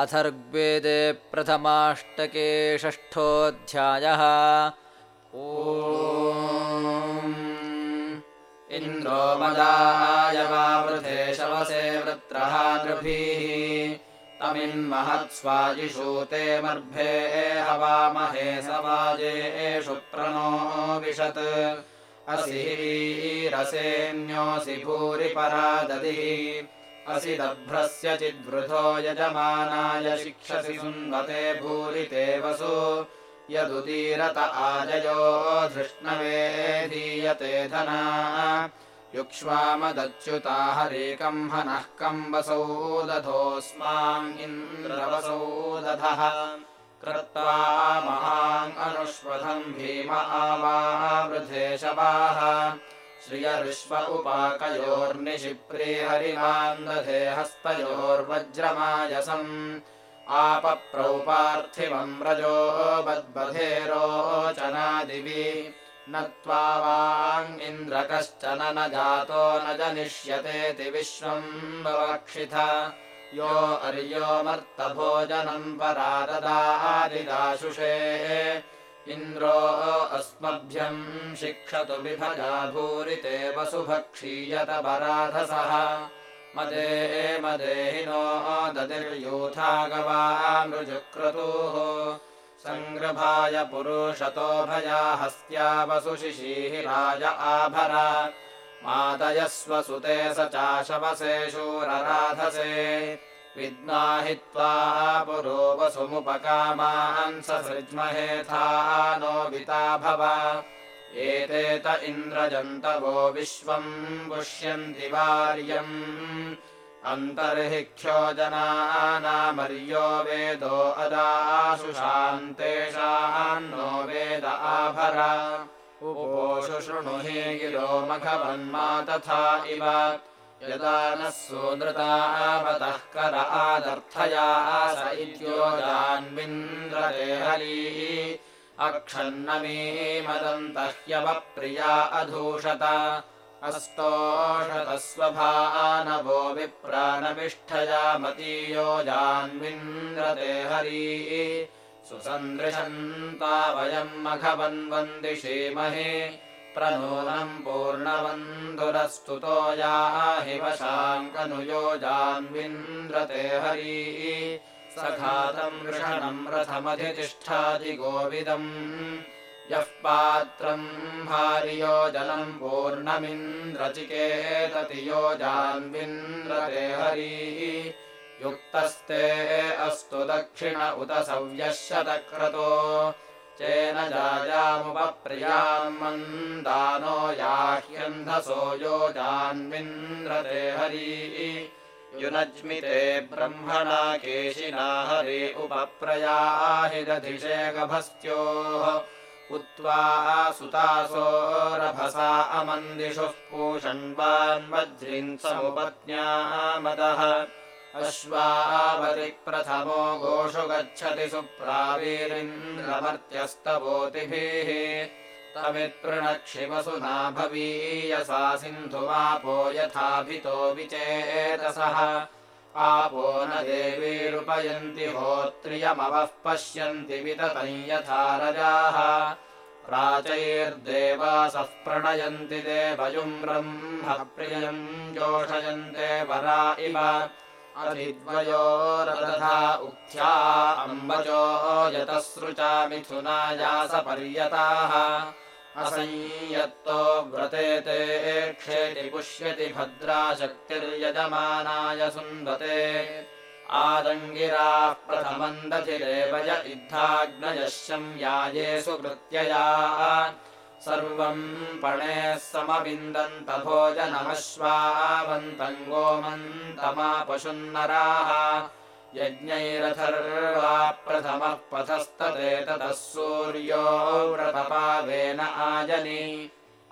अथर्ग्वेदे प्रथमाष्टके षष्ठोऽध्यायः। ओ वावृधे शवसे वृत्रहा नृभिः तमिन्महत्स्वाजिषूते मर्भे हवामहे सवाजेषु प्रणो विशत्। असि वीरसेन्योऽसि भूरि परादधिः असि दभ्रस्य चिद्वृथो यजमानाय शिक्षसि सुन्वते भूरिते वसु। यदुदीरत आजयो धृष्णवे धीयते धना। युक्ष्वामदच्युता हरेकम् हनः कम्बसौ दधोऽस्माम् इन्द्रवसौ दधः कृत्वा महाङ्गनुष्वधम् भीम आवावृधे शवाः श्रियऋष्व उपाकयोर्निशिप्रीहरिमान्दधे हस्तयोर्वज्रमायसम् आपप्रौपार्थिवम् रजो बद्बधेरोचनादिवि न त्वावाङ्गिन्द्र कश्चन न जातो न जनिष्यतेति विश्वम् बवक्षिथ यो अर्योमर्तभोजनम् पराददादिदाशुषे इन्द्रो अस्मभ्यम् शिक्षतु विभजा भूरिते वसुभक्षीयत पराधसः। मदे मदेहिनो ददिर्यूथा गवामृजुक्रतुः सङ्गृभाय पुरुषतो भया हस्त्या वसुशिशीहिराय आभर। मादयस्व सुते स चाशवसे शूरराधसे विद्नाहित्वा पुरो वसुमुपकामान् ससृज्महेथा नो विता भव। एते इन्द्रजन्तवो विश्वम् पुष्यन्ति वार्यम्। अन्तर्हिख्यो जनानामर्यो वेदो अदाशुशान्तेषान्नो वेद आभर। उपोषु हि गिरो मघवन्मा तथा इव यदा नः सोदृतावतः कर आदर्थया स इत्योजान्विन्द्रते हरी अक्षन्नमीमदन्तः ह्यवप्रिया अधूषत। अस्तोषतस्वभानवो विप्राणविष्ठया मतीयोजान्विन्द्रते हरी सुसन्दृशन्ता वयम् मघवन्वन्दिषीमहे प्रनूनम् पूर्णवन्धुरस्तुतो वशाङ्कनुयोजान्विन्द्रते हरी। सघातम् वृषणम् रथमधितिष्ठादिगोविदम्। यः पात्रम् भार्योजनम् पूर्णमिन्द्रचिकेतति योजान्विन्द्रते हरी। युक्तस्ते अस्तु दक्षिण उत सव्यशतक्रतो चेन जायामुपप्रियाम् मन्दानो याह्यन्धसो योजान्विन्द्रते हरी। युनज्मिते ब्रह्मणा केशिना हरि उपप्रयाहि दधिषे गभस्त्योः उक्त्वा सुतासोरभसा अमन्दिषुः पूषण्वान्वज्रिन् समुपज्ञामदः अश्वावरिप्रथमो गोषु गच्छति सुप्रावीरिन्द्रमर्त्यस्तवोतिभिः तमित्पृणक्षिवसुना भवीयसा सिन्धुमापो यथाभितो विचेतसः। आपो न देवीरुपयन्ति होत्रियमवः पश्यन्ति विततम् यथा रजाः। प्राचैर्देवासः प्रणयन्ति देवयुम् ब्रह्म प्रियम् जोषयन्ते वरा इव अधिद्वयोरदधा उक्थ्या अम्बजो यतसृचा मिथुनायासपर्यताः असंयत्तो व्रतेते क्षेति पुष्यति भद्रा शक्तिर्यजमानाय सुन्दते। आदङ्गिराः प्रथमम् दधिरेवय इद्धाग्नयश्यम् यायेषु कृत्यया सर्वम् पणेः समविन्दन्त भोजनमश्वावन्तम् गोमन्तमापशुन्नराः यज्ञैरथर्वा प्रथमः पथस्तते ततः सूर्यो व्रतपावेन आजनि।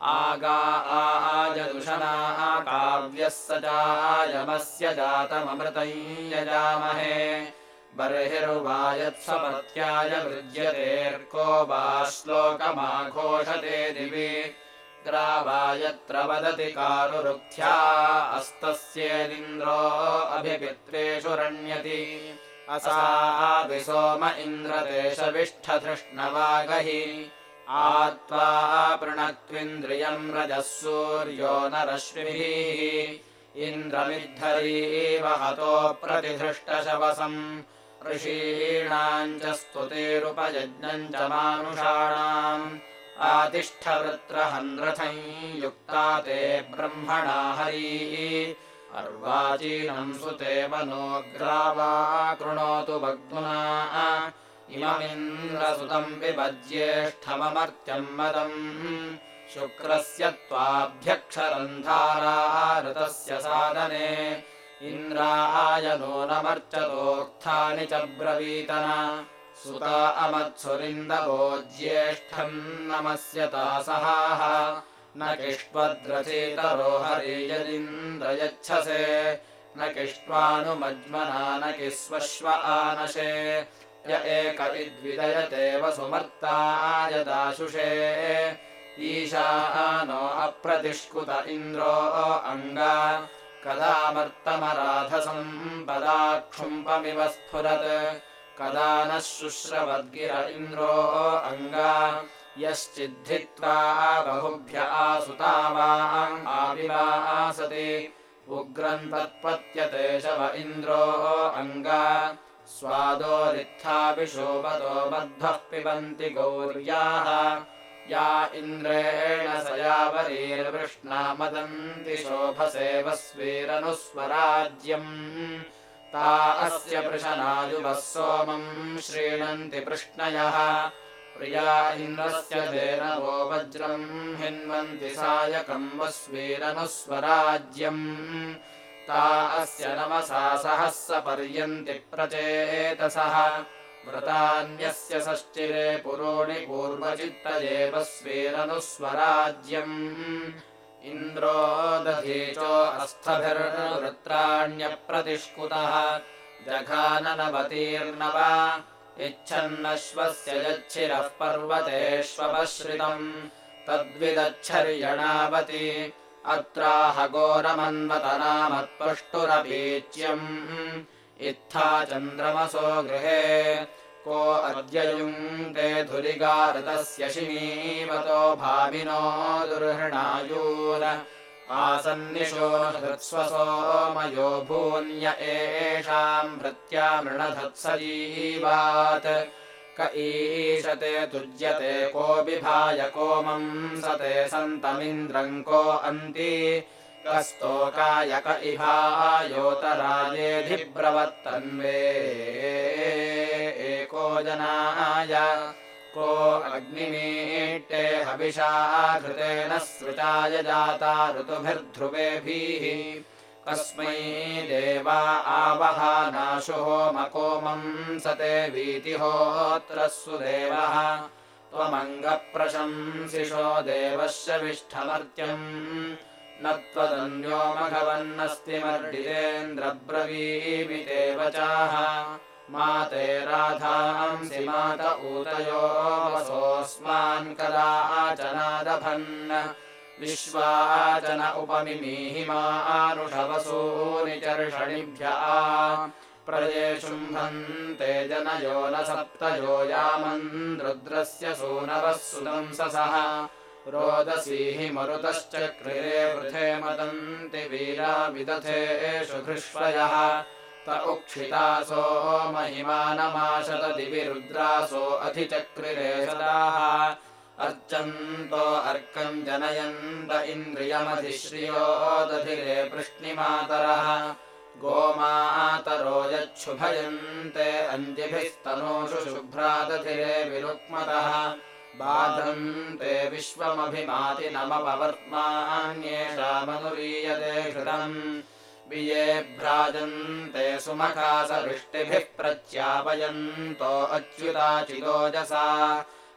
आगा आजदुषनाः काव्यः स चायमस्य जातममृतम् यजामहे बर्हिर्वायत्समत्याय वृज्यतेऽर्को वा श्लोकमाघोषते दिवि। ग्रावायत्र वदति कारुरुक्थ्या अस्तस्येदिन्द्रो अभिपित्रेषु रण्यति असाविसोम इन्द्रदेशविष्ठधृष्णवागहि आत्वा पृणक्त्विन्द्रियम् रजः सूर्यो न रश्मिभिः इन्द्रमिद्धरीव हतो प्रतिधृष्टशवसम् ऋषीणाम् च स्तुतिरुपयज्ञम् च मानुषाणाम् आतिष्ठवृत्रहन्रथम् युक्ता ते ब्रह्मणा हरी अर्वाचीनम् सुते मनोग्रावा कृणोतु भग्ना इममिन्द्रसुतम् विभज्येष्ठममर्त्यम् मदम् शुक्रस्य त्वाभ्यक्षरन्धारा ऋतस्य साधने इन्द्राय नमर्चतोक्थानि च ब्रवीतन। सुता अमत्सुरिन्दवो ज्येष्ठम् नमस्य तासहाः। न किष्वद्रथीतरो हरि यदिन्द्रयच्छसे। न किष्वानुमज्मना न किस्वश्व आनशे। य एक इद्विदयते वसुमर्तायदाशुषे ईशानो अप्रतिष्कुत इन्द्रो अङ्गा कदामर्तमराधसम्पदाक्षुम्पमिव स्फुरत्। कदा नः शुश्रवद्गिर इन्द्रो अङ्गा। यश्चिद्धित्वा बहुभ्य आसुता वा आविवासति उग्रम् तत्पत्यते शव इन्द्रो अङ्गा। स्वादोरित्थाभिशोभतो बद्धः पिबन्ति गौर्याः या इन्द्रेण स यावरीर्वृष्णा मदन्ति शोभसेवस्वीरनुस्वराज्यम् ता अस्य पृशनायुवः सोमम् श्रीणन्ति पृष्णयः। प्रिया इन्द्रस्य धेनवो वज्रम् हिन्वन्ति सायकम् वस्वीरनुस्वराज्यम्। ता अस्य नमसा सहः पर्यन्ति प्रचेतसः व्रतान्यस्य षष्टिरे पुरोणि पूर्वचित्त एव स्वेरनुस्वराज्यम् इन्द्रो दधीचो अस्थभिर्वृत्राण्यप्रतिष्कुतः जघाननवतीर्नव। इच्छन्नश्वस्य यच्छिरः पर्वतेष्वपश्रितम् तद्विदच्छर्यणावति। अत्राहघोरमन्वतनामत्पष्टुरभीच्यम् इत्था चन्द्रमसो गृहे। को अद्ययुङ्क्ते धुरिगारतस्य शिमीवतो भामिनो दुर्हृणायूर आसन्निशो हृत्स्वसोमयो भून्य एषाम् भृत्या मृणधत्सजीवात्। क ईशते तुज्यते को विभाय कोमम् सते सन्तमिन्द्रम् को अन्ति कस्तोकाय क इभायोतरायेऽधिब्रवत्तन्वे एको जनाय? को अग्निमीट्टे हविषा घृतेन सृचाय जाता ऋतुभिर्ध्रुवेभिः? कस्मै देवा आवहानाशु होमकोमम् सते वीतिहोत्रः सुदेवः त्वमङ्गप्रशंसिषो देवस्य विष्ठमर्त्यम् न त्वदन्यो मघवन्नस्ति मर्डितेन्द्रब्रवीमिते वचाः माते राधांसि मात ऊतयो वसोऽस्मान् कदाचनादभन् विश्वाचन उपमिमीहि मानुषवसूनि चर्षणिभ्यः प्रजे शुम्भन्ते जनयो न सप्तयो यामन् रुद्रस्य सूनवः सुदंससः रोदसीहि मरुतश्चक्रिरे वृथे मदन्ति वीरा विदथेषु घृष्वयः। त उक्षितासो महिमानमाशत दिवि रुद्रासो अधिचक्रिरे सदाः। अर्चन्तो अर्कम् जनयन्त इन्द्रियमधिश्रियो दधिरे पृष्णिमातरः। गोमातरो यच्छुभयन्ते अन्तिभिस्तनोषु शुभ्रादधिरे विरुक्मतः बाधन्ते विश्वमभिमाति नमपवर्त्मान्येषामनुरीयते घृतम्। विये भ्राजन्ते सुमखासवृष्टिभिः प्रत्यापयन्तो अच्युताचिदोजसा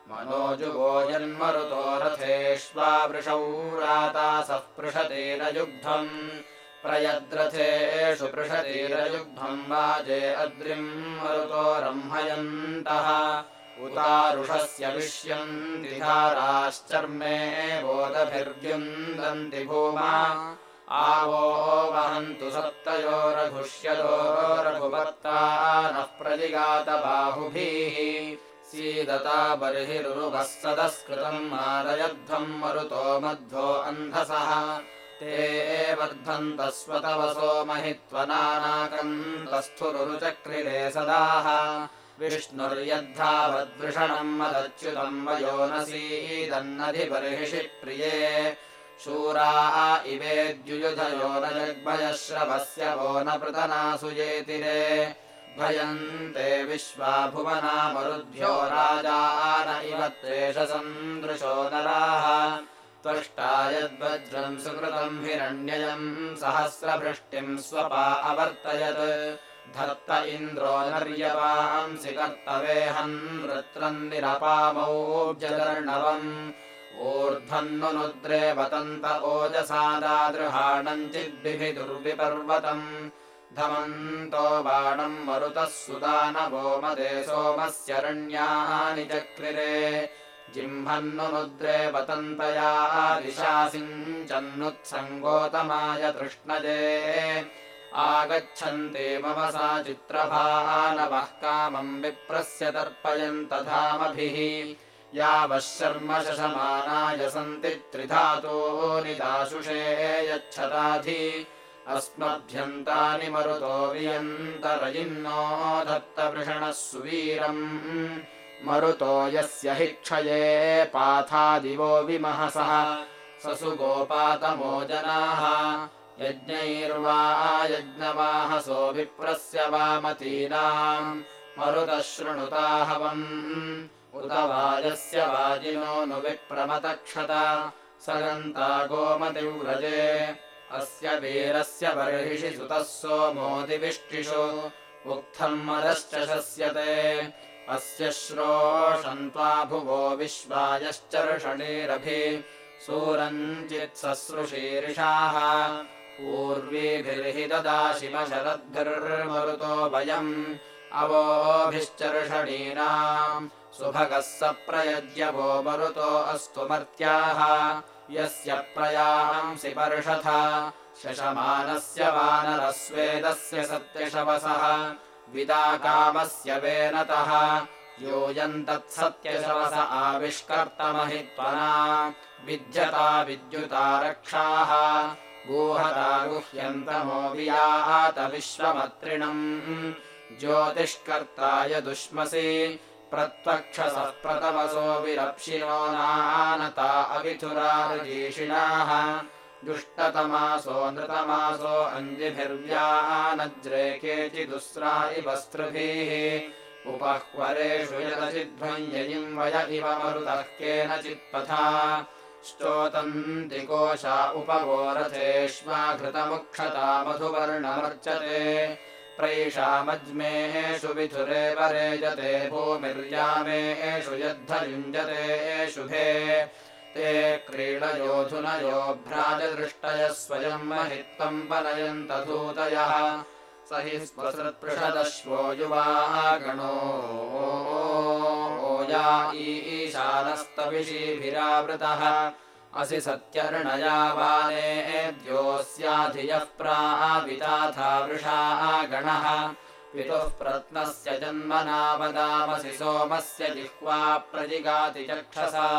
मनोजुगो जन्मरुतो रथेष्वा वृषौ रातासः पृषतीरयुग्धम् प्रयद्रथेषु पृषतीरयुग्धम् वाजे अद्रिम् मरुतो रंहयन्तः उतारुषस्य विश्यन्ति धाराश्चर्मे बोधभिर्व्युन्दन्ति भूमा। आवो वह वर्धन्तु सप्तयो रघुष्यतो रघुपत्ता नः प्रतिगातबाहुभिः सीदता बर्हिरुवः सदस्कृतम् मारयध्वम् मरुतो मध्वो अन्धसः। ते वर्धन्तस्वतवसो महित्वनानाकन्तस्थुरुचक्रिरे सदाः विष्णुर्यद्धावद्वृषणम् मदच्युतम् वयो न सीदन्नधिबर्हिषि प्रिये। शूरा इवेद्युयुधयो न जग्भयश्रवस्य वो न पृतनासु येतिरे भयन्ते विश्वा भुवना मरुद्भ्यो राजा न इव त्वेष सन्दृशो नराः। त्वष्टा यद्वज्रम् सुकृतम् हिरण्ययम् सहस्रभृष्टिम् स्वपा अवर्तयत् धत्त इन्द्रो नर्यवांसि कर्तवेहन् वृत्रम् निरपामौजर्णवम् ऊर्ध्वन्नुद्रे वतन्त ओजसादादृहाणम् चिद्भिभिदुर्विपर्वतम् धमन्तो बाणम् मरुतः सुदानवो मदे सोमस्यरण्यानि चक्रिरे। जिह्मन्नुद्रे वतन्तया दिशासिञ्चन्नुत्सङ्गोतमाय तृष्णजे आगच्छन्ति मम सा चित्रभानवः कामम् विप्रस्य तर्पयन्तधामभिः। यावः शर्म शशमानाय सन्ति त्रिधातो निदाशुषे यच्छताधि। अस्मभ्यन्तानि मरुतो वियन्तरयिन्नो दत्तवृषणः सुवीरम्। मरुतो यस्य हि क्षये पाथादिवो विमहसः। स सुगोपातमो जनाः यज्ञैर्वा यज्ञवाहसो विप्रस्य वामतीनाम् मरुतः शृणुताहवम् उत वाजस्य वाजिनो नु विप्रमतक्षत। स गन्ता गोमतिव्रजे। अस्य वीरस्य बर्हिषि सुतः सोमोदिविष्टिषु उक्थम् मदश्च शस्यते। अस्य श्रोषन्त्वा भुवो विश्वायश्चर्षणीरभि सूरञ्चित्ससृशीर्षाः पूर्वीभिर्हि ददाशिमशरद्भिर्मरुतो वयम्। अवोभिश्चर्षणीनाम्। सुभगः स प्रयज्य वो मरुतो अस्तु मर्त्याः। यस्य प्रयांसि पर्षथ शशमानस्य वानरस्वेदस्य सत्यशवसः। विदाकामस्य वेनतः। योऽयम् तत्सत्यशवस आविष्कर्तमहित्वना विद्यता विद्युता रक्षाः गुहता गुह्यन्तमो वियात विश्वमत्रिणम्। ज्योतिष्कर्ताय दुष्मसि प्रत्वक्षसः प्रतमसो विरप्शिनो नानता अविथुरारुजीषिणाः। दुष्टतमासो नृतमासो अञ्जिभिर्व्यानज्रे केचिदुस्रा इव स्त्रुभिः उपह्वरेषु यदचिध्वञ्जयिम् वय इव मरुतः केनचित्पथा स्तोतन्ति कोशा उपवोरथेष्माघृतमुक्षता मधुवर्णमर्चते प्रैषामज्मेषु विथुरेव रेजते भूमिर्यामेषु यद्धयुञ्जते शुभे ते क्रीडयोधुनयो भ्राजदृष्टयः स्वयम् महित्वम् पनयन्तधूतयः स हि स्वसृत्पृषदश्वो युवागणो या ईशानस्तविषीभिरावृतः असि सत्यर्णयावानेद्योऽस्याधियः प्राविताथा वृषाः गणः। पितुः प्रत्नस्य जन्मनावदामसि सोमस्य जिह्वा प्रजिगाति चक्षसा।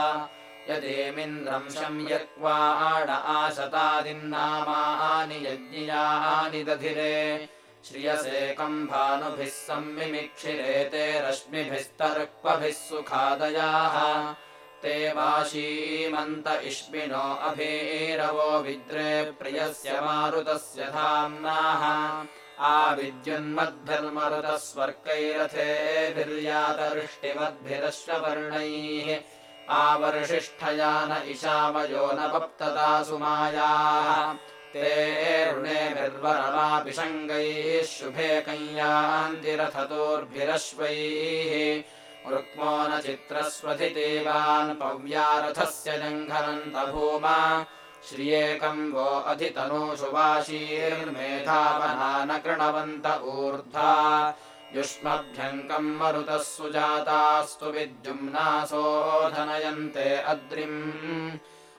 यदेमिन्द्रम् शम्यक्वाण आशतादिन्नामानि यज्ञियानि दधिरे श्रियसेकम् भानुभिः सम्मिमिक्षिरे ते सुखादयाः। ते वाशीमन्त इष्मिनो अभीरवो विद्रे प्रियस्य मारुतस्य धाम्नाः। आविद्युन्मद्भिर्मरुतः स्वर्गैरथेभिर्यातवृष्टिमद्भिरश्ववर्णैः आवर्षिष्ठया न इशामयो न वप्तता सुमायाः शङ्गैः शुभे कञ्यान्तिरथतोर्भिरश्वैः रुक्मो न चित्रस्वधिदेवान् पव्यारथस्य जङ्घनन्त भूमा अधितनोषु वाशीर्मेधावना न कृणवन्त ऊर्ध्वा युष्मभ्यङ्कम् मरुतः सुजातास्तु विद्युम्नासोधनयन्ते अद्रिम्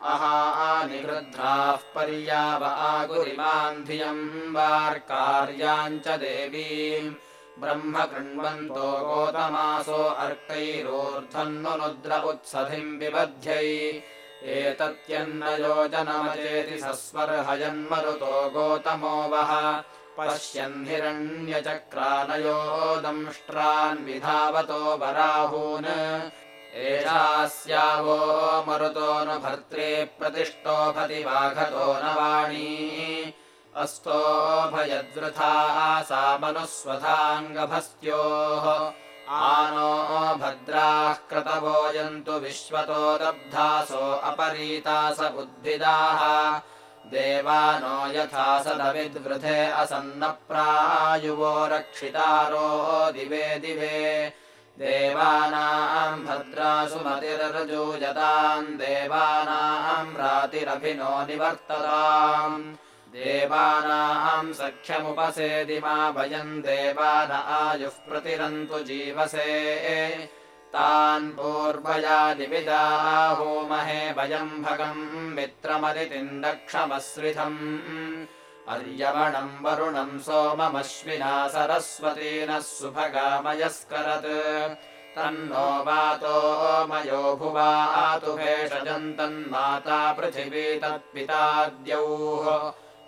अहानिवृद्धाः पर्याव आगुरिमान्धियम् वार्कार्याम् च देवीम्। ब्रह्म कृण्वन्तो गोतमासो अर्कैरोर्धन्नुद्र उत्सधिम् विबध्यै एतत्यन्नयोजनमचेति सस्वर्हयन्मरुतो गोतमो वः। पश्यन् हिरण्यचक्रानयो दंष्ट्रान्विधावतो वराहून् एषास्यावो मरुतो न भर्त्रे प्रतिष्ठोभति वाघतो न वाणी। अस्तोभयद्वृथा सा मनुस्वधाङ्गभस्त्योः। आनो भद्राः क्रतवोऽयन्तु विश्वतो दब्धासो अपरीतास बुद्धिदाः देवानो यथा सदविद्वृथे असन्नप्रायुवो रक्षितारो दिवे दिवे देवानाम् भद्रासु मतिरर्जूयताम् देवानाम् रातिरभिनो निवर्तताम्। देवानाम् सख्यमुपसेदि मा भयम् देवान आयुः प्रतिरन्तु जीवसे। तान् पूर्वया निविदाहोमहे भयम् भगम् मित्रमदितिम् दक्षमश्रिधम् अर्यवणम् वरुणम् सोममश्विना सरस्वती नः सुभगामयस्करत् तन्नो वातो मयो भुवातु भेषजन्तन्माता पृथिवी तत्पिताद्यौः।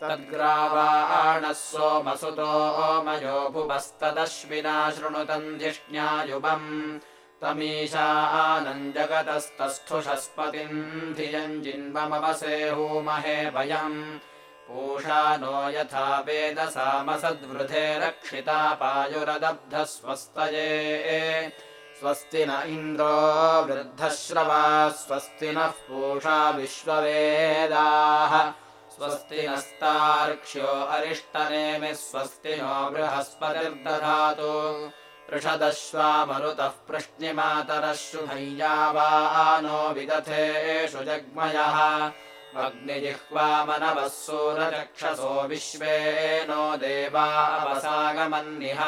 तद्ग्रावाणः सोमसुतो मयो भुवस्तदश्विना शृणुतम् धिष्ण्यायुवम् तमीशानम् जगतस्तस्थुषस्पतिम् धियम् जिन्वमवसेहूमहे भयम् पूषा नो यथा वेदसामसद्वृधे रक्षिता पायुरदब्ध स्वस्तये स्वस्ति न इन्द्रो वृद्धश्रवा स्वस्ति नः पूषा विश्ववेदाः। स्वस्ति नस्तार्क्ष्यो अरिष्टनेमि स्वस्ति नो बृहस्पतिर्दधातु। पृषदश्वामरुतः पृश्निमातरः शुभय्या वा नो विदथेषु जग्मयः अग्निजिह्वामनवः सूरचक्षसो विश्वे नो देवा अवसागमन्निह।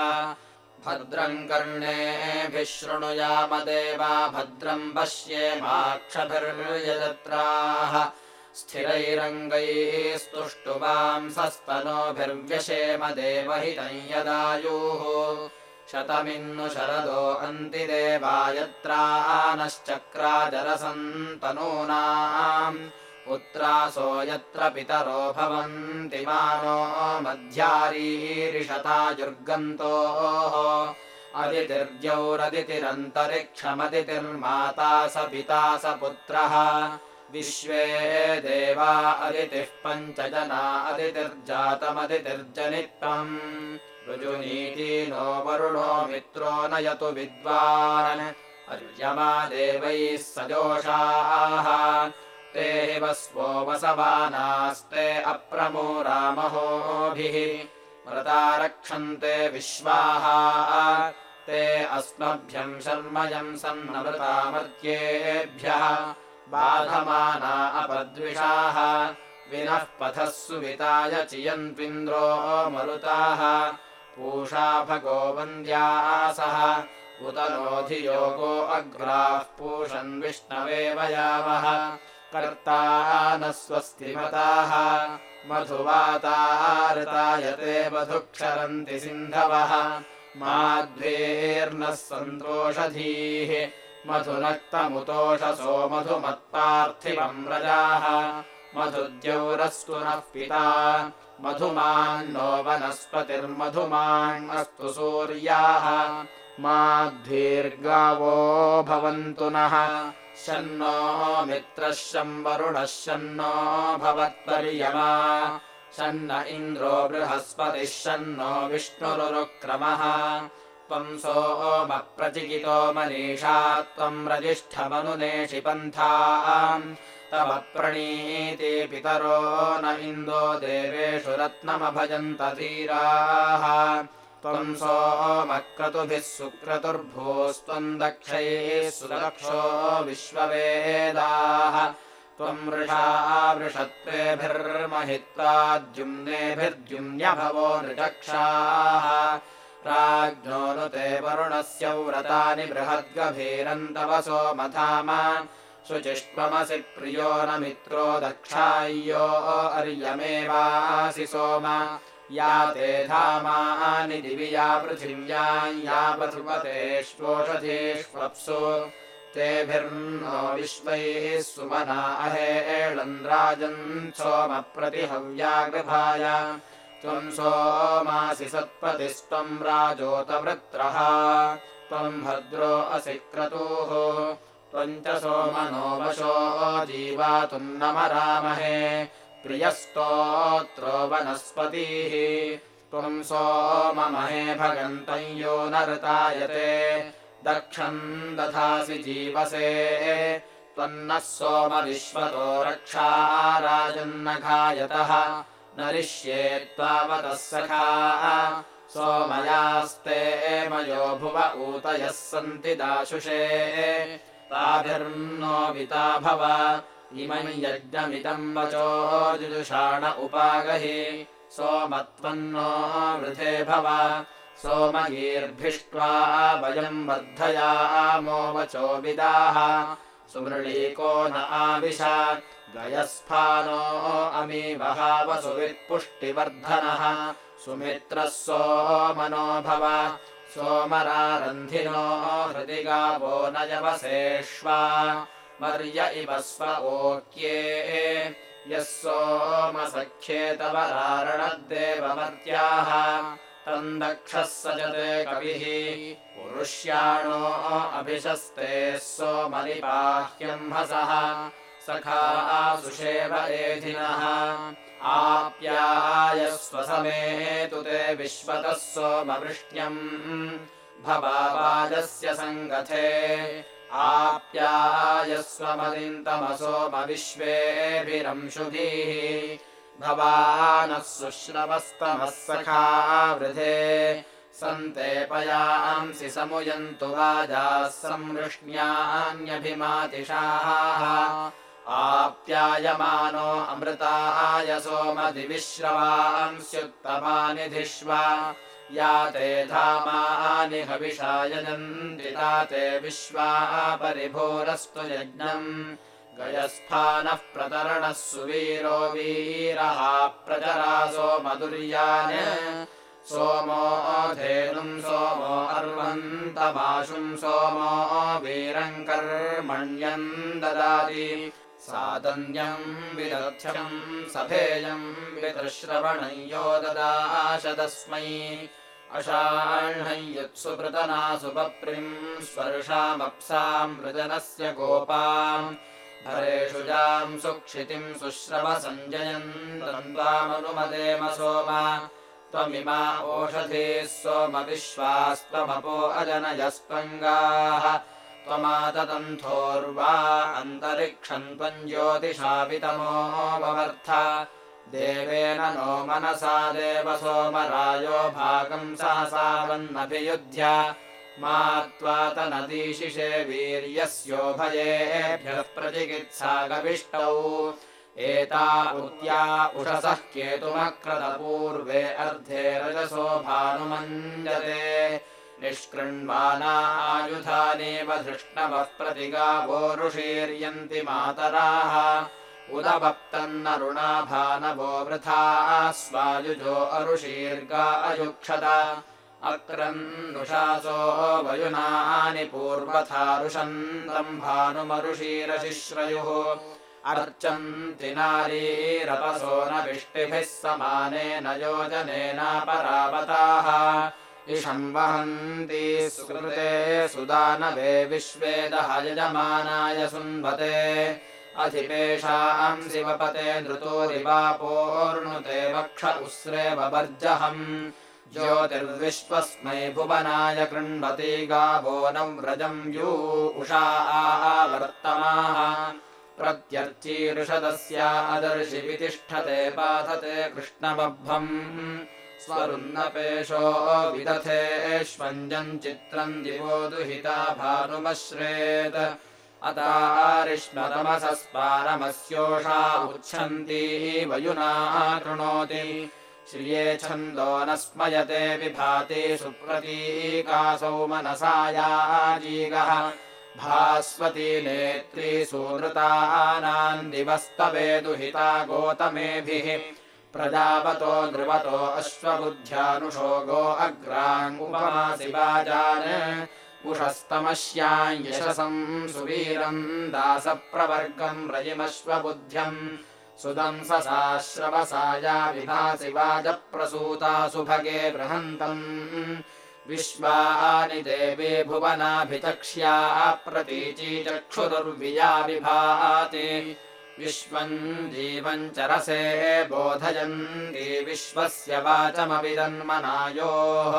भद्रम् कर्णेभिः शृणुयाम देवा भद्रम् पश्येमाक्षभिर्यजत्राः स्थिरैरङ्गैः स्तुष्टुवांसस्तनोभिर्व्यशेम देवहितम् यदायुः। शतमिन्नु शरदो देवायत्रा नश्चक्राजरसन्तनूनाम् पुत्रासो यत्र पितरो भवन्ति मानो मध्यारीरिषतायुर्गन्तोः अदितिर्द्यौरदितिरन्तरिक्षमदितिर्माता स पिता स पुत्रः। विश्वे देवा अदितिः पञ्चजना अदितिर्जातमदितिर्जनित्वम्। ऋजुनीतिनो वरुणो मित्रो नयतु विद्वान्। अर्यमा देवैः सजोषाः ते वस्वो वसवानास्ते अप्रमो रामहोभिः व्रता रक्षन्ते विश्वाः। ते अस्मभ्यम् शर्मयम् सन्नमृतामर्त्येभ्यः। बाधमाना अपद्विषाः। विनः पथः सुविताय चियन्त्विन्द्रो मरुताः। पूषा भगो वन्द्यासः उत नोऽधियोगो अग्राः पूषन् विष्णवे वयावः कर्ता न स्वस्तिमताः मधुवातारतायते मधुक्षरन्ति सिन्धवः माध्वेर्नः सन्तोषधीः मधुनक्तमुतोषसो मधुमत्पार्थिवम् व्रजाः मधुद्यौरस्तु नः पिता मधुमान्नो वनस्पतिर्मधुमान्नस्तु सूर्याः माध्वीर्गावो भवन्तु नः शन्नो मित्रः शम् वरुणः भवत्पर्यमा। शन्न इन्द्रो बृहस्पतिः शन्नो विष्णुरुक्रमः त्वम् सोमप्रचिकितो मनीषा त्वम् रजिष्ठमनुनेषि पन्था तव प्रणीते पितरो न इन्दो देवेषु रत्नमभजन्त धीराः त्वम् सोमक्रतुभिः सुक्रतुर्भूस्त्वम् दक्षैः सुदक्षो विश्ववेदाः। त्वम् वृषा वृषत्वेभिर्महित्वाद्युम्नेभिर्द्युम्न्यभवो नृचक्षाः। राज्ञो नु ते वरुणस्य व्रतानि बृहद्गभीरन्तवसो मधाम। शुचिष्वमसि प्रियो न मित्रो दक्षाय्यो अर्यमेवासि सोम या ते धामानि दिवि या पृथिव्याम् या पशुपतेष्वोषधीष्वप्सु तेभिर्नो विश्वैः सुमना अहेळन् राजन् सोमप्रतिहव्यागृभाय त्वम् सोमासि सत्पतिस्त्वम् राजोतवृत्रः। त्वम् भद्रो असि क्रतुः। त्वम् च सोमनो वशो जीवातुम् नमरामहे प्रियस्तोत्रो वनस्पतिः त्वम् सोममहे भगन्तम् यो नर्तायते। दक्षम् दधासि जीवसे। त्वन्नः सोम विश्वतो रक्षा राजन्नघायतः। नरिष्ये त्वावतः सखा सोमयास्ते मयो भुव ऊतयः सन्ति दाशुषे। ताभिर्नोविता भव इमम् यज्ञमिदम् वचो जुजुषाण उपागहि। सोमत्वन्नो वृथे भव। सोमगीर्भिष्ट्वा वयम् वर्धयामो वचो विदाः। सुमृळीको न आविश। गयस्फानो अमी वहावसुवित्पुष्टिवर्धनः सुमित्रः सोमनो भव। सोमरारन्धिनो हृदि गावो न यवसेष्वा मर्य इव स्व ओक्ये। यः सोमसख्येतवरारणद्देवमर्त्याः तम् दक्षः सजते कविः। पुरुष्याणो अभिशस्ते सोमनिपाह्यम् हसः सखा आसुषेव एधिनः। आप्यायस्वसमेतु ते विश्वतः सोमवृष्ट्यम् भवाजस्य सङ्गथे आप्यायस्वमदिन्तमसोमविश्वेभिरंशुभिः भवानः सुश्रवस्तमः सखा वृधे सन्तेपयांसि समुयन्तु वाजाः संवृष्ण्यान्यभिमातिषाः आप्यायमानो अमृताय सोमदिविश्रवांस्युत्तमानि धिष्वा या ते धामानि हविषायजन्दिता ते विश्वा परिभोरस्तु यज्ञम्। गयस्थानः प्रतरणः सुवीरो वीरः प्रजरासो मधुर्यान् सोमो धेनुम् सोमो अर्वन्तमाशुम् सोमो वीरम् कर्मण्यम् ददाति। सादन्यम् विदध्यम् सभेयम् विदृश्रवणम् यो ददाश तस्मै अषाह्नम् युत्सुपृतनासु पप्रिम् स्पर्शामप्साम् वृजनस्य गोपाम् भरेषु जाम् सुक्षितिम् सुश्रवसञ्जयन् तन्त्वामनुमदेम सोम। त्वमिमा ओषधीः सोमविश्वास्त्वमपो अजनयस्त्वङ्गाः त्वमाततन्थोर्वा अन्तरिक्षम् त्वम् ज्योतिषापितमो ववर्थ देवेन नो मनसा देव सोमरायो भागम् सहसावन्नभियुध्य मा त्वातनदीशिषे वीर्यस्योभयेभ्यः प्रचिकित्सागविष्टौ एता उद्या उषसः केतुमक्रतपूर्वे अर्धे रजसो भानुमञ्जते निष्कृण्वाना आयुधानेव धृष्णवः प्रतिगावोरुषीर्यन्ति मातराः उदभक्तन्नरुणा भानवो वृथा स्वायुजो अरुषीर्गा अयुक्षत। अक्रन्नुषासो वयुनानि पूर्वथारुषन्तम् भानुमरुषीरशिश्रयुः। अर्चन्ति नारीरपसो न विष्टिभिः समानेन योजनेनापरावताः। इषम् वहन्ति सुकृते सुदानवे विश्वेदः यजमानाय सुन्वते अधिपेषाम् शिवपते नृतोरिवापोर्णुते वक्ष उस्रेव वर्जहम्। ज्योतिर्विश्वस्मै भुवनाय कृण्वति गावो न व्रजम् यू उषा आवर्तमाः। प्रत्यर्चीऋषदस्यादर्शि वितिष्ठते पाथते कृष्णबभ्वम् स्वरुन्नपेशो विदथेष्वञ्जम् चित्रम् दिवो दुहिता भानुमश्रेत् अतारिष्मतमसस्पारमस्योषा उच्छन्ती वयुना कृणोति। श्रिये छन्दो न स्मयते विभाति सुप्रतीकासौ मनसायाजीगः भास्वती नेत्री सुनृतानाम् दिवस्तवे दुहिता गोतमेभिः। प्रजापतो अश्वबुद्ध्यानुषो गो अग्राङ्गुमासिवाजान् उषस्तमस्याम् यशसम् सुवीरम् दासप्रवर्गम् रजिमश्वबुद्ध्यम् सुदंससाश्रवसाया विभासि वाजप्रसूता सुभगे बृहन्तम् विश्वानि देवी भुवनाभिचक्ष्या प्रतीची चक्षुरुर्विया विभाति। विश्वम् जीवम् चरसे बोधयन्ति विश्वस्य वाचमविदन्मनायोः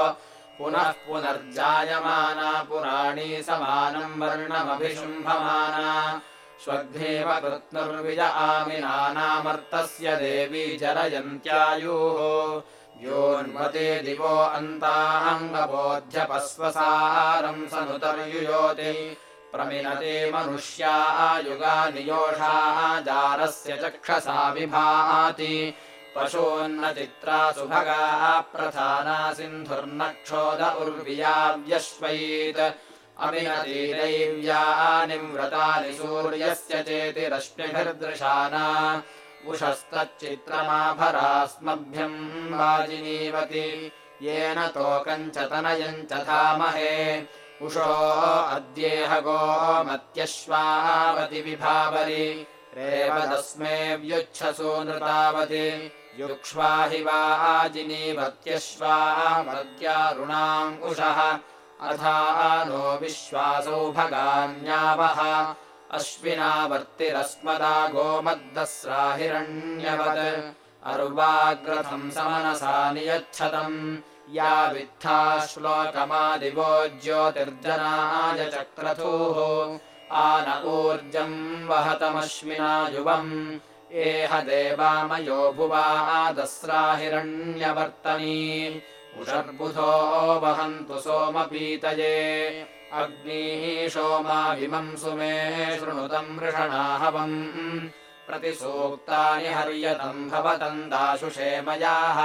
पुनः पुनर्जायमाना पुराणी समानम् वर्णमभिशुम्भमाना। स्वग्धेव कृत्नुर्विज आमिनानामर्तस्य देवी जरयन्त्यायुः। योन्मते दिवो अन्ताङ्गबोध्यपस्वसारम् सनुतर्युयोति। प्रमिनते मनुष्या युगानियोषा जारस्य चक्षसा विभाति पशोन्नचित्रा सुभगा प्रधाना सिन्धुर्नक्षोद उर्वियाव्यश्वैत्। अमिनतीदैव्या निव्रतानि सूर्यस्य चेतिरश्मिभिर्दृशाना। उषस्तच्चित्रमाभरास्मभ्यम् वाजिनीवति। येन तोकम् च तनयम् च धामहे। उषो अद्येह गोमत्यश्वावति विभावरि। रेवदस्मे व्युच्छसो नृतावति युक्ष्वा हि वाजिनीवत्यश्वावत्यारुणाम् उषः। अथा नो विश्वासौ भगान्यावः। अश्विनावर्तिरस्मदा गोमद्दस्राहिरण्यवत्। अर्वाग्रथम् समनसा नियच्छतम्। या वित्था श्लोकमादिवो ज्योतिर्जनाय चक्रतुः आन ऊर्जम् वहतमश्विना युवम् एह देवामयो भुवा दस्राहिरण्यवर्तनी उषर्बुधो वहन्तु सोमपीतये। अग्निः सोमाभिमम् सुमे शृणुतम् वृषणाहवम् प्रतिसूक्तानि हर्यतम् भवतम् दाशुषेमयाः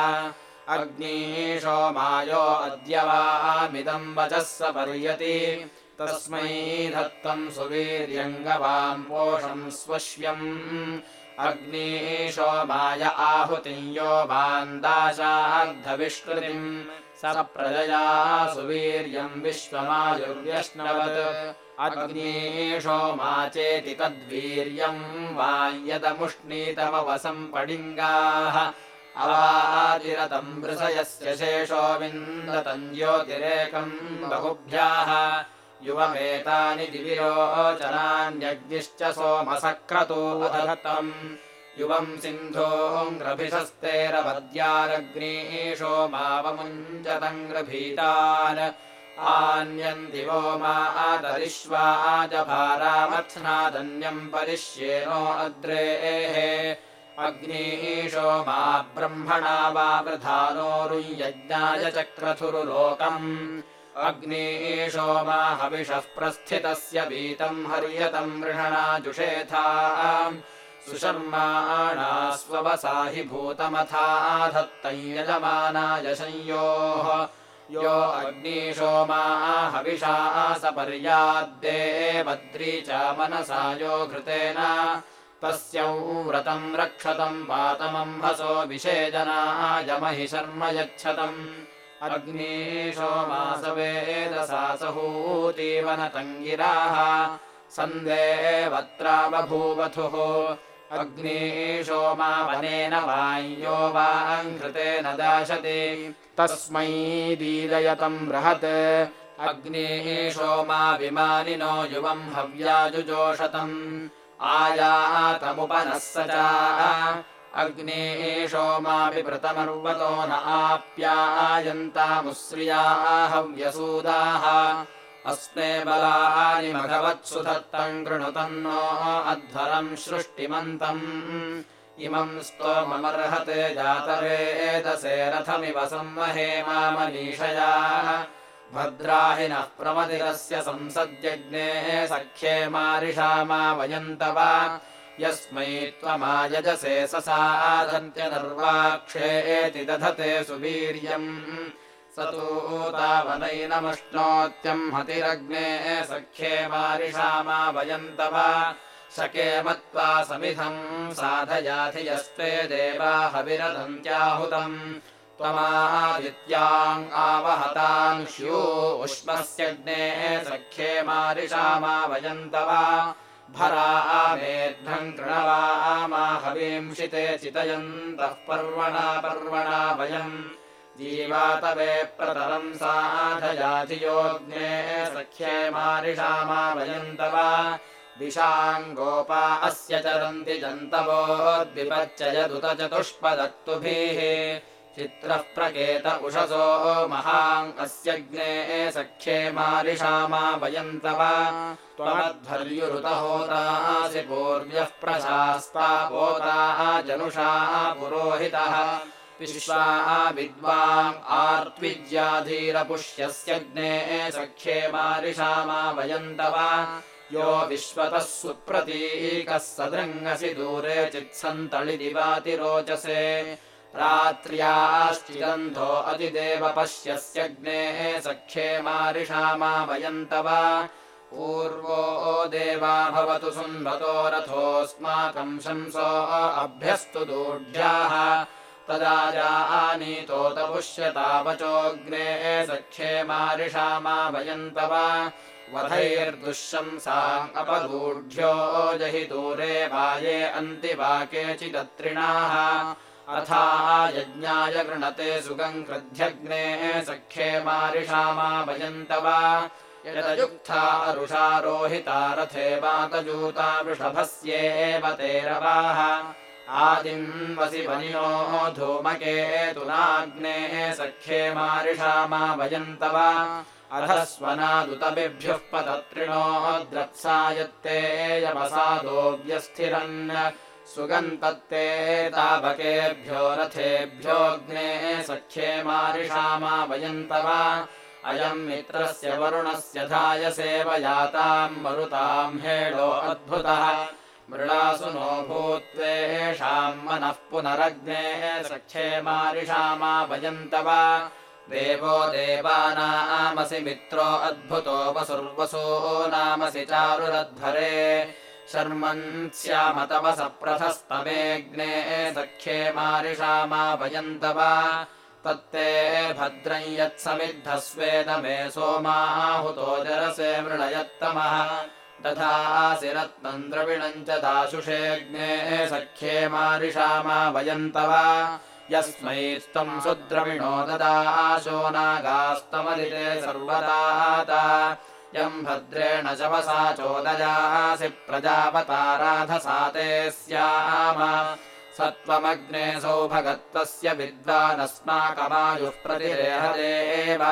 अग्निः सोमायो अद्य वामिदम् वचः स पर्यति। तस्मै धत्तम् सुवीर्यङ्गवाम् पोषम् स्वश्यम् सोमाय आहुतिम् यो स प्रजया सुवीर्यम् विश्वमायुर्व्यश्नवत् सोमा चेति तद्वीर्यम् वा यदमुष्णीतमवसम् पडिङ्गाः। अवादिरतम् वृषयस्य शेषो विन्दतम् ज्योतिरेकम् बहुभ्याः युवमेतानि दिविरोचनान्यग्निश्च सोमसक्रतोऽधतम् युवम् सिन्धोङ्ग्रभिषस्तेरवद्यारग्नीषो मावमुञ्चतम् ग्रभीतान्। आन्यन्दिवो मातरिष्वाजभारामथ्नादन्यम् परिश्येनो अद्रेः। अग्नीषो मा ब्रह्मणा वा वृधानोरुयज्ञाय चक्रथुरुलोकम् अग्नीषो मा हविषः प्रस्थितस्य वीतम् हर्यतम् मृषणाजुषेथा सुशर्माणा स्ववसाहि भूतमथा धत्तम् यजमानाय संयोः यो अग्नीशो मा हविषा सपर्याद्दे भद्री च मनसा यो घृतेन। तस्य व्रतम् रक्षतम् पातमम्भसो विषेजनायमहि शर्म यच्छतम् अग्नीशो मासवेदसा सहूतीवनतङ्गिराः सन्देवत्रा बभूवथुः अग्नीशो मा वनेन वाञ्यो वाङ्घृतेन दाशति। तस्मै दीदयतम् बृहत्। अग्नीशो मा विमानिनो युवम् हव्याजुजोषतम्। आयातमुपनः स च अग्नेशो मापि प्रतमर्वतो न आप्यायन्तामुश्रियाः व्यसूदाः अस्मे बलानि मघवत्सु धत्तम् कृणुतन्नो अध्वरम् सृष्टिमन्तम्। इमम् स्तोममर्हते जातवेदसे रथमिव संवहे मामनीषया। भद्राहिनः प्रमदिरस्य संसद्यज्ञेः सख्ये मारिषा मा वयन्तव यस्मै त्वमायजसे ससाधन्त्यनर्वाक्षेति दधते सुवीर्यम्। स तावनैनमश्नोत्यम् हतिरग्ने सख्ये मारिषामा वयन्तव। शके मत्वा समिधम् साधयाधियस्ते देवा हविरदन्त्याहुतम्। त्वमादित्याम् आवहताम् स्यू उष्मस्यग्ने सख्ये मारिषामा वयन्तव भरा आमेध्वम् कृणवा आमाहवींशिते चितयन्तः पर्वणा पर्वणा वयम्। जीवातवे प्रतरम् साधयाधियोग्ने सख्ये मारिषामा वयन्तव। दिशाङ्गोपा अस्य चरन्ति जन्तवोद्विपच्चयदुत चतुष्पदत्तुभिः चित्रः प्रकेत उषसो महाम् अस्यग्ने सख्ये मारिषामा वयन्तव। त्वमध्वर्युरुतहोतासि पूर्व्यः प्रशास्ता पोताः जनुषाः पुरोहितः। विश्वा विद्वाम् आर्त्विज्याधीरपुष्यस्यग्ने सख्ये मारिषामा वयन्तव। यो विश्वतः सुप्रतीकः सदृङ्गसि दूरे चित्सन्तळिदिवातिरोचसे रात्र्याश्चिगन्धो अतिदेव पश्यस्यग्ने सख्ये मारिषामा वयन्तव पूर्वो देवा भवतु सुन्वतो रथोऽस्माकम् शंसो अभ्यस्तु दूढ्याः। तदा जानीतोत पुष्यतावचोऽग्ने सख्ये मारिषामा वयन्तव वधैर्दुःशंसा अपगूढ्यो जहि दूरे वाये अन्तिवाकेचिदत्रिणाः अथा यज्ञाय गृणते सुगम् कृध्यग्ने सख्ये मारिषामा भयन्तव यदयुक्था रुषारोहिता रथे वातजूता वृषभस्येव तेरवाः आदिम् वसि वनिनो धूमके तुनाग्ने सख्ये मारिषामा भयन्तव अधस्वनादुतबिभ्युः पतत्रिणो द्रत्सायत्ते यमसादोऽव्यस्थिरन् सुगन्तत्ते तावकेभ्यो रथेभ्योऽग्ने सख्ये मारिषामा वयन्तव। अयम् मित्रस्य वरुणस्य धाय सेवयाताम् मरुताम् हेडो अद्भुतः। मृडासु नो भूत्वेषाम् मनः पुनरग्ने सख्ये मारिषामा वयन्तव। देवो देवानामसि मित्रो अद्भुतो वसुर्वसो नामसि चारुरध्वरे शर्मन् स्यामतवसप्रथस्तमेऽग्ने सख्ये मारिषामा भयन्तव तत्ते भद्रम् यत्समिद्धस्वेदमे सोमाहुतो जरसे मृणयत्तमः दधासि रत्नम् द्रविणम् च दाशुषेऽग्ने सख्ये मारिषामा वयन्तव। यस्मै त्वम् सुद्रविणो ददाशो नागास्तमदिते सर्वदाता यम् भद्रेण शवसा चोदयासि प्रजापताराधसाते स्याम सत्त्वमग्ने सौभगत्वस्य विद्वानस्माकमायुः प्रतिरेहते एव।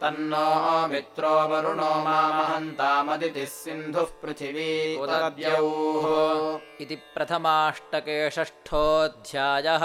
तन्नो मित्रो वरुणो मामहन्तामदितिः सिन्धुः पृथिवी उदद्यौः। इति प्रथमाष्टके षष्ठोऽध्यायः